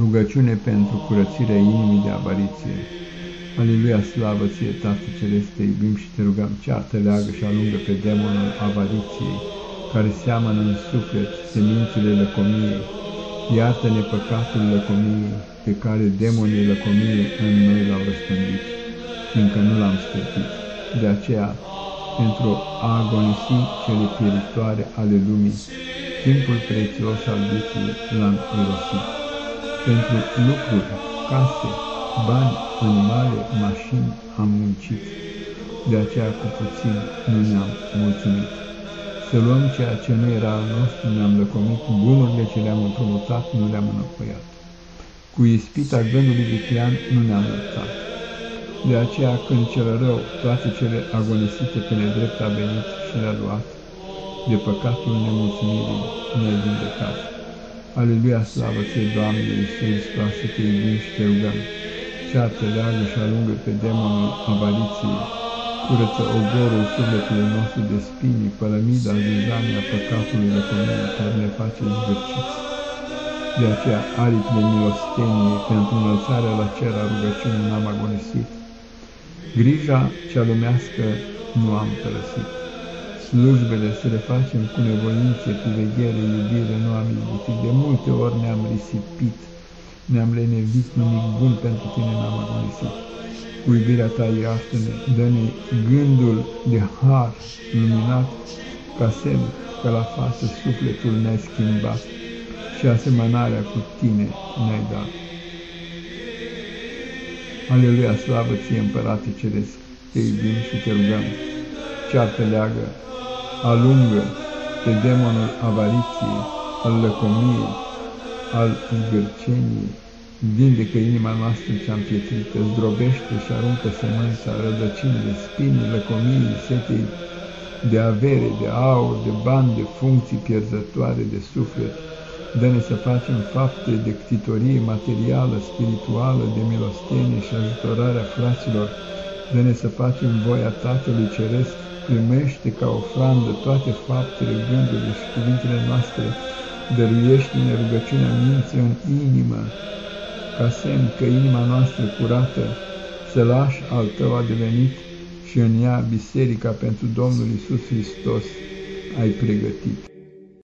Rugăciune pentru curățirea inimii de avariție. Aleluia, slavă ție, Tată Celeste, te iubim și te rugăm, ceartă, leagă și alungă pe demonul avariției, care seamănă în suflet semințele lăcomiei. Iartă-ne păcatul lăcomiei, pe care demonii lăcomiei în noi l-au răspândit, fiindcă nu l-am stăpit. De aceea, pentru a agonisi cele pieritoare ale lumii, timpul prețios al vieții l-am irosit pentru lucruri, case, bani, animale, mașini am muncit, de aceea cu puțin nu ne-am mulțumit. Să luăm ceea ce nu era al nostru, ne-am lăcomit, bunurile ce le-am împrumutat nu le-am înăpoiat. Cu ispita gândului viclean nu ne-am lăsat. De aceea când cel rău, toate cele agonisite pe nedrept a venit și le-a luat, de păcatul nemulțumirii ne-a vindecat. Aleluia, slavă ție, Doamne, Iisus Hristos, să te iubim și te rugăm. Ceartă, leagă și alungă pe demonul avariției, curăță ogorul sufletului nostru de spini, pălămida, zizania păcatului lăcomii care ne face zgârciți. De aceea, aripi de milostenie, pentru înălțarea la cer a rugăciunii n-am agonisit. Grija cea lumească nu am părăsit slujbele să le facem cu nevoință, cu veghere, iubire, nu am izbutit. De multe ori ne-am risipit, ne-am lenevit, nimic bun pentru tine n-am agonisit. Cu iubirea ta iartă-ne, dă-ne gândul de har luminat, ca semn că la față sufletul ne-ai schimbat și asemănarea cu tine ne-ai dat. Aleluia, slavă ție, Împărate Ceresc, te iubim și te rugăm, ceartă leagă alungă pe demonul avariției, al lăcomiei, al zgârceniei, vindecă inima noastră cea împietrită, zdrobește și aruncă sămânța, rădăcinile, spinii, lăcomiei, setei de avere, de aur, de bani, de funcții pierzătoare, de suflet, dă-ne să facem fapte de ctitorie materială, spirituală, de milostenie și ajutorarea fraților, dă-ne să facem voia Tatălui Ceresc, primește ca ofrandă toate faptele, gândurile și cuvintele noastre, dăruiește-ne rugăciunea minții în inimă, ca semn că inima noastră curată, lași al tău a devenit și în ea biserica pentru Domnul Isus Hristos ai pregătit.